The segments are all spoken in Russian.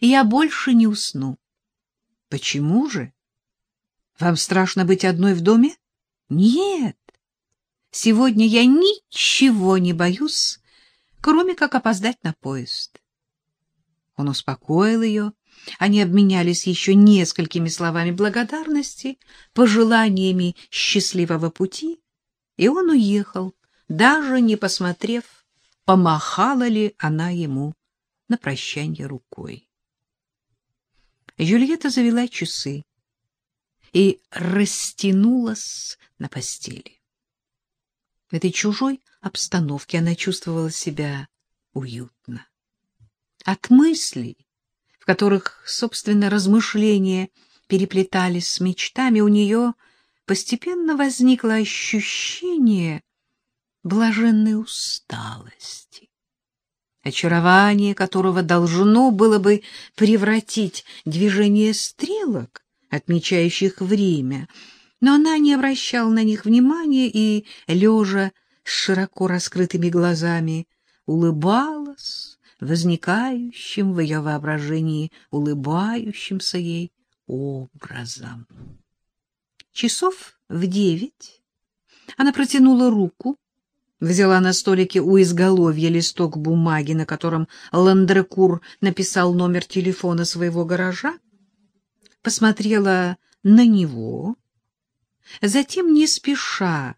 Я больше не усну. Почему же? Вам страшно быть одной в доме? Нет. Сегодня я ничего не боюсь, кроме как опоздать на поезд. Он успокоил ее. Они обменялись еще несколькими словами благодарности, пожеланиями счастливого пути, и он уехал, даже не посмотрев, помахала ли она ему на прощание рукой. Жюльетта завела часы и растянулась на постели. В этой чужой обстановке она чувствовала себя уютно. От мыслей, в которых, собственно, размышления переплетались с мечтами, у нее постепенно возникло ощущение блаженной усталости, очарование которого должно было бы превратить движение стрелок, отмечающих время, но она не обращала на них внимания и, лежа с широко раскрытыми глазами, улыбалась возникающим в ее воображении улыбающимся ей образом. Часов в девять она протянула руку, взяла на столике у изголовья листок бумаги, на котором Ландрекур написал номер телефона своего гаража, посмотрела на него, затем не спеша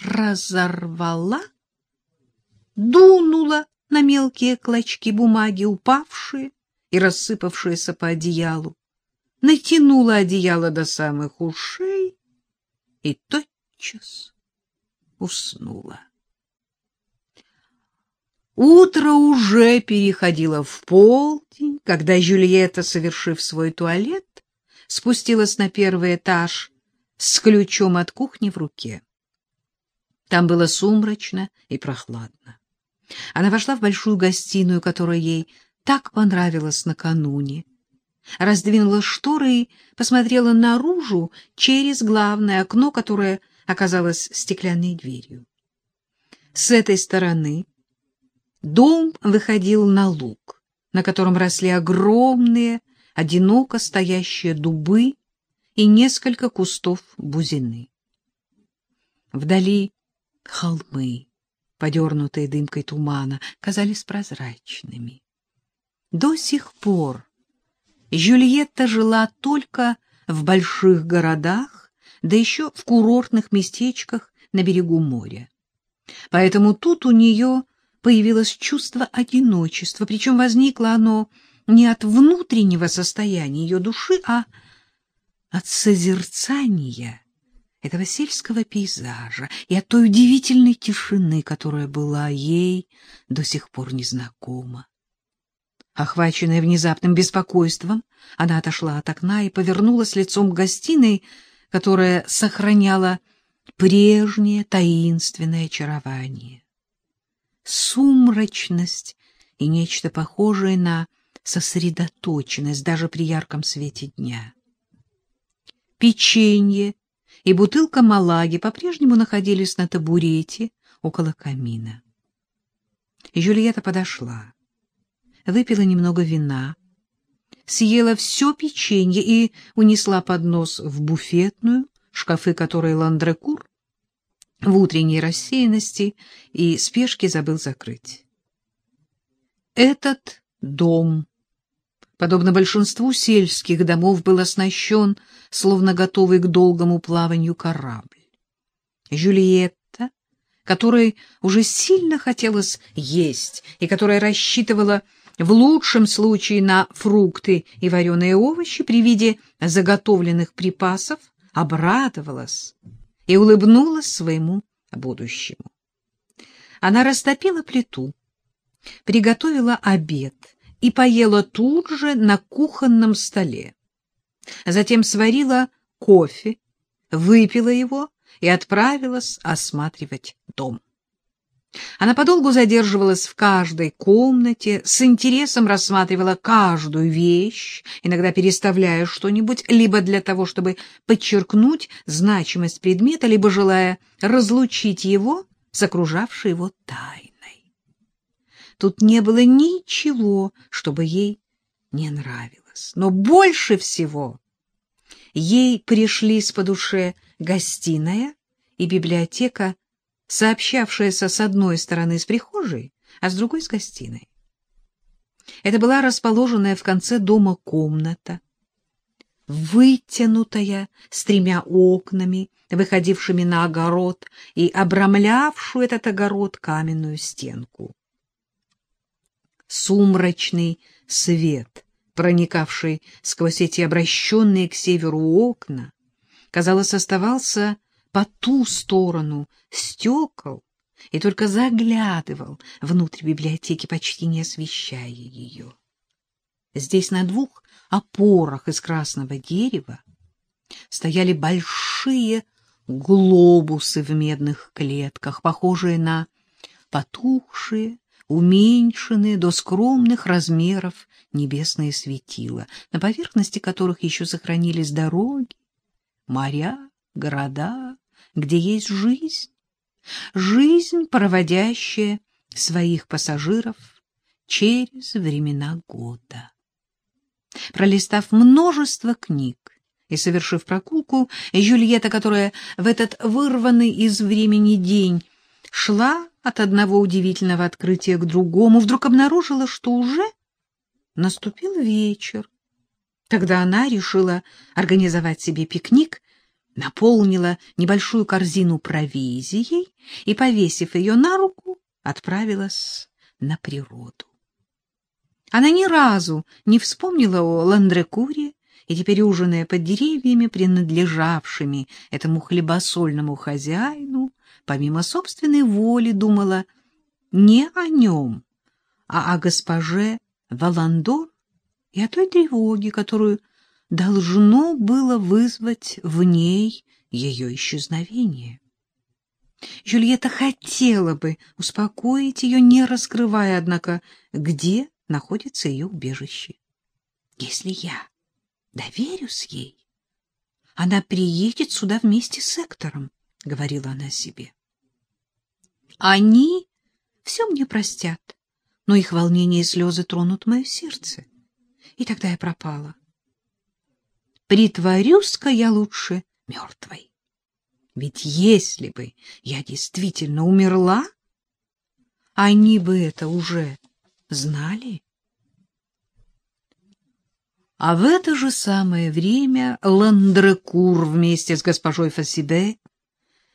разорвала, дунула на мелкие клочки бумаги, упавшие и рассыпавшиеся по одеялу, натянула одеяло до самых ушей и тотчас уснула. Утро уже переходило в полдень, когда Жюльетта, совершив свой туалет, спустилась на первый этаж с ключом от кухни в руке. Там было сумрачно и прохладно. Она вошла в большую гостиную, которая ей так понравилась накануне. Раздвинула шторы и посмотрела наружу через главное окно, которое оказалось стеклянной дверью. С этой стороны дом выходил на луг, на котором росли огромные, одиноко стоящие дубы и несколько кустов бузины. Вдали холмы подернутые дымкой тумана, казались прозрачными. До сих пор Жюльетта жила только в больших городах, да еще в курортных местечках на берегу моря. Поэтому тут у нее появилось чувство одиночества, причем возникло оно не от внутреннего состояния ее души, а от созерцания этого сельского пейзажа и от той удивительной тишины, которая была ей до сих пор незнакома. Охваченная внезапным беспокойством, она отошла от окна и повернулась лицом к гостиной, которая сохраняла прежнее таинственное очарование. Сумрачность и нечто похожее на сосредоточенность даже при ярком свете дня. Печенье и бутылка малаги по-прежнему находились на табурете около камина. Жюльетта подошла, выпила немного вина, съела все печенье и унесла поднос в буфетную, шкафы которой Ландрекур в утренней рассеянности и спешке забыл закрыть. Этот дом подобно большинству сельских домов, был оснащен, словно готовый к долгому плаванию корабль. Жюльетта, которой уже сильно хотелось есть и которая рассчитывала в лучшем случае на фрукты и вареные овощи при виде заготовленных припасов, обрадовалась и улыбнулась своему будущему. Она растопила плиту, приготовила обед и поела тут же на кухонном столе. Затем сварила кофе, выпила его и отправилась осматривать дом. Она подолгу задерживалась в каждой комнате, с интересом рассматривала каждую вещь, иногда переставляя что-нибудь, либо для того, чтобы подчеркнуть значимость предмета, либо желая разлучить его с окружавшей его тайной. Тут не было ничего, чтобы ей не нравилось. Но больше всего ей пришлись по душе гостиная и библиотека, сообщавшаяся с одной стороны с прихожей, а с другой с гостиной. Это была расположенная в конце дома комната, вытянутая с тремя окнами, выходившими на огород и обрамлявшую этот огород каменную стенку. Сумрачный свет, проникавший сквозь эти обращенные к северу окна, казалось, оставался по ту сторону стекол и только заглядывал внутрь библиотеки, почти не освещая ее. Здесь на двух опорах из красного дерева стояли большие глобусы в медных клетках, похожие на потухшие, уменьшенные до скромных размеров небесные светила, на поверхности которых еще сохранились дороги, моря, города, где есть жизнь, жизнь, проводящая своих пассажиров через времена года. Пролистав множество книг и совершив прогулку, Жюльетта, которая в этот вырванный из времени день шла от одного удивительного открытия к другому, вдруг обнаружила, что уже наступил вечер. Тогда она решила организовать себе пикник, наполнила небольшую корзину провизией и, повесив ее на руку, отправилась на природу. Она ни разу не вспомнила о Ландрекуре, и теперь, ужиная под деревьями, принадлежавшими этому хлебосольному хозяину, помимо собственной воли думала не о нем, а о госпоже Валандор и о той тревоге, которую должно было вызвать в ней ее исчезновение. Жюльетта хотела бы успокоить ее, не раскрывая, однако, где находится ее убежище. Если я доверюсь ей, она приедет сюда вместе с Эктором, — говорила она себе. Они все мне простят, но их волнение и слезы тронут мое сердце. И тогда я пропала. Притворюсь-ка я лучше мертвой. Ведь если бы я действительно умерла, они бы это уже знали. А в это же самое время Ландрекур вместе с госпожой Фасибе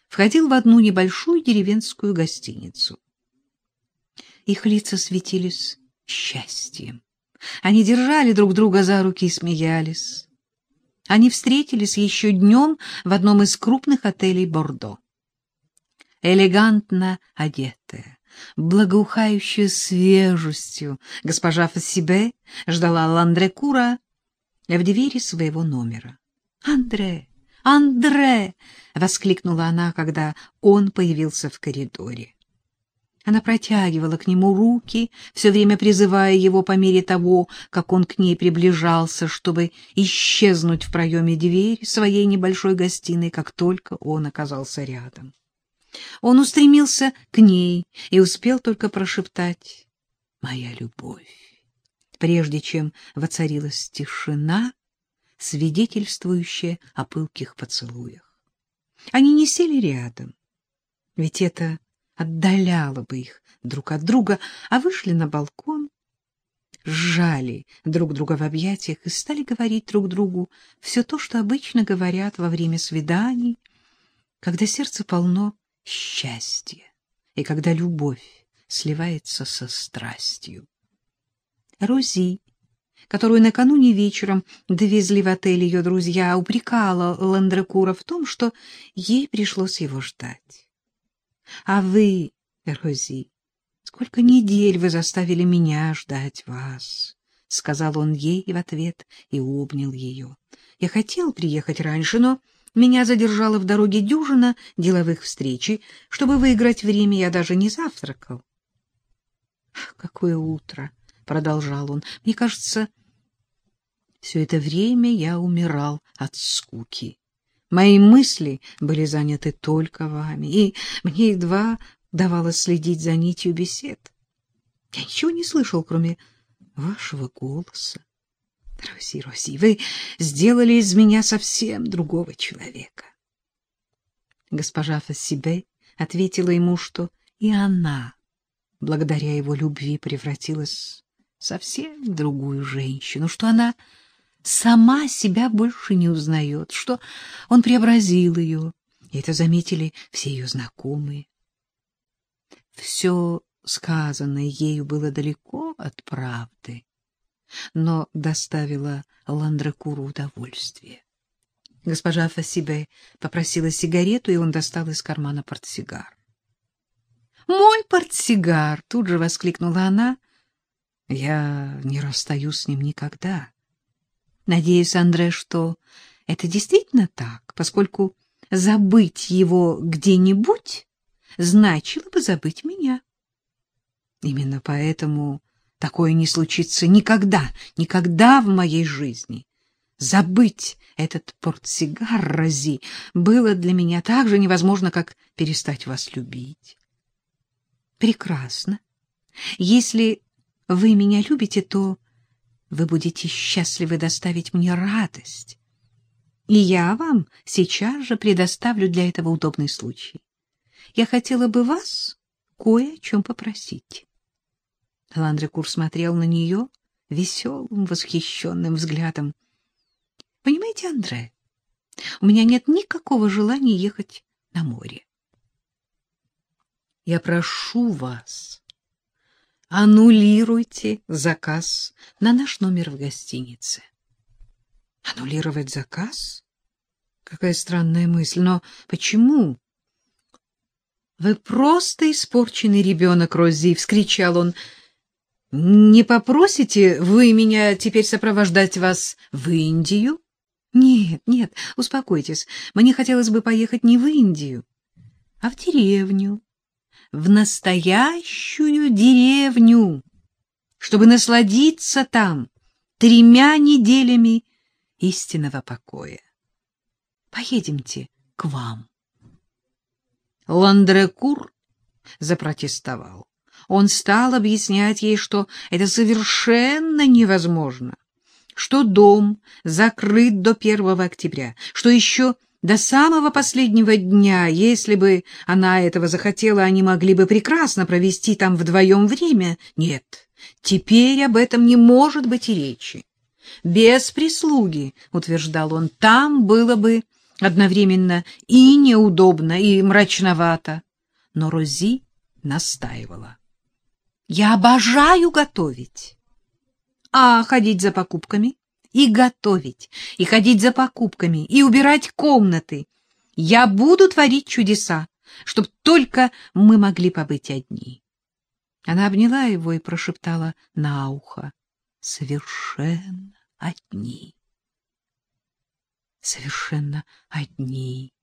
входил в одну небольшую деревенскую гостиницу. Их лица светились счастьем. Они держали друг друга за руки и смеялись. Они встретились еще днем в одном из крупных отелей Бордо. Элегантно одетая, благоухающая свежестью, госпожа Фасибе ждала Ландрекура в двери своего номера. «Андре! Андре!» — воскликнула она, когда он появился в коридоре. Она протягивала к нему руки, все время призывая его по мере того, как он к ней приближался, чтобы исчезнуть в проеме двери своей небольшой гостиной, как только он оказался рядом. Он устремился к ней и успел только прошептать «Моя любовь», прежде чем воцарилась тишина, свидетельствующая о пылких поцелуях. Они не сели рядом, ведь это отдаляло бы их друг от друга, а вышли на балкон, сжали друг друга в объятиях и стали говорить друг другу все то, что обычно говорят во время свиданий, когда сердце полно счастья и когда любовь сливается со страстью. Рози, которую накануне вечером довезли в отель ее друзья, упрекала Ландрекура в том, что ей пришлось его ждать. А вы, Рози, сколько недель вы заставили меня ждать вас, — сказал он ей в ответ и обнял ее. Я хотел приехать раньше, но меня задержала в дороге дюжина деловых встреч, чтобы выиграть время, я даже не завтракал. — Какое утро! — продолжал он. — Мне кажется, все это время я умирал от скуки. Мои мысли были заняты только вами, и мне едва давалось следить за нитью бесед. Я ничего не слышал, кроме вашего голоса, Роси, Роси, вы сделали из меня совсем другого человека. Госпожа Фассибе ответила ему, что и она, благодаря его любви, превратилась совсем в другую женщину, что она сама себя больше не узнает, что он преобразил ее, и это заметили все ее знакомые. Все сказанное ею было далеко от правды, но доставило Ландракуру удовольствие. Госпожа Фасибе попросила сигарету, и он достал из кармана портсигар. «Мой портсигар!» — тут же воскликнула она. «Я не расстаюсь с ним никогда. Надеюсь, Андре, что это действительно так, поскольку забыть его где-нибудь значило бы забыть меня. Именно поэтому такое не случится никогда, никогда в моей жизни. Забыть этот портсигар, Рози, было для меня так же невозможно, как перестать вас любить. Прекрасно. Если вы меня любите, то вы будете счастливы доставить мне радость. И я вам сейчас же предоставлю для этого удобный случай. Я хотела бы вас кое о чем попросить. Ландрекур смотрел на нее веселым, восхищенным взглядом. — Понимаете, Андре, у меня нет никакого желания ехать на море. Я прошу вас, аннулируйте заказ на наш номер в гостинице. Аннулировать заказ? Какая странная мысль, но почему? Вы просто испорченный ребенок, Рози, — вскричал он. Не попросите вы меня теперь сопровождать вас в Индию? Нет, нет, успокойтесь. Мне хотелось бы поехать не в Индию, а в деревню, в настоящую деревню, чтобы насладиться там тремя неделями истинного покоя. Поедемте к вам. Ландрекур запротестовал. Он стал объяснять ей, что это совершенно невозможно, что дом закрыт до 1 октября, что еще до самого последнего дня, если бы она этого захотела, они могли бы прекрасно провести там вдвоем время. Нет, теперь об этом не может быть и речи. Без прислуги, утверждал он, там было бы одновременно и неудобно, и мрачновато. Но Рози настаивала. Я обожаю готовить. А ходить за покупками? И готовить, и ходить за покупками, и убирать комнаты. Я буду творить чудеса, чтоб только мы могли побыть одни. Она обняла его и прошептала на ухо. Совершенно одни совершенно одни.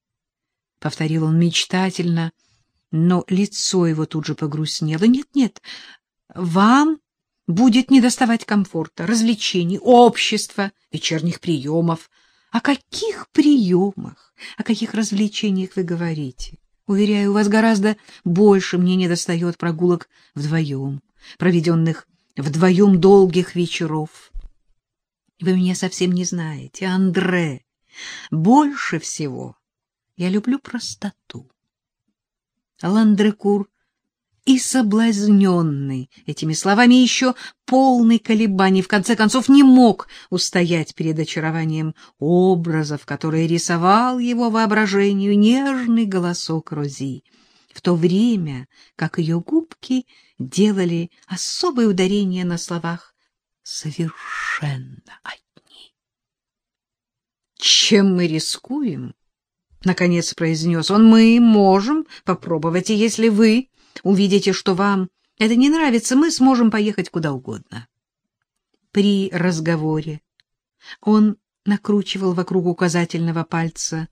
Повторил он мечтательно, но лицо его тут же погрустнело. Нет, нет, вам будет недоставать комфорта, развлечений, общества, вечерних приемов. О каких приемах, о каких развлечениях вы говорите? Уверяю, вас гораздо больше мне недостает прогулок вдвоем, проведенных вдвоем долгих вечеров. Вы меня совсем не знаете, Андре. Больше всего я люблю простоту. Ландрекур и соблазненный этими словами еще полный колебаний, в конце концов не мог устоять перед очарованием образов, которые рисовал его воображению нежный голосок Рози, в то время как ее губки делали особое ударение на словах «совершенно чем мы рискуем? — наконец произнес он. — Мы можем попробовать, и если вы увидите, что вам это не нравится, мы сможем поехать куда угодно. При разговоре он накручивал вокруг указательного пальца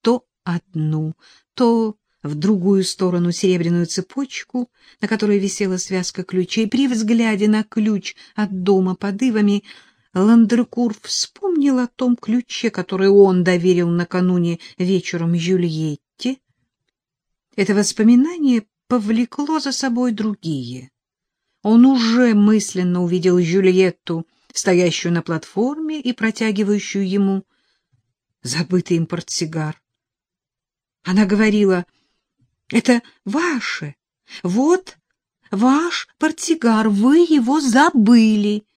то одну, то в другую сторону серебряную цепочку, на которой висела связка ключей. При взгляде на ключ от дома под ивами Ландрекур вспомнил о том ключе, который он доверил накануне вечером Жюльетте. Это воспоминание повлекло за собой другие. Он уже мысленно увидел Жюльетту стоящую на платформе и протягивающую ему забытый им портсигар. Она говорила, «Это ваше, вот ваш портсигар, вы его забыли».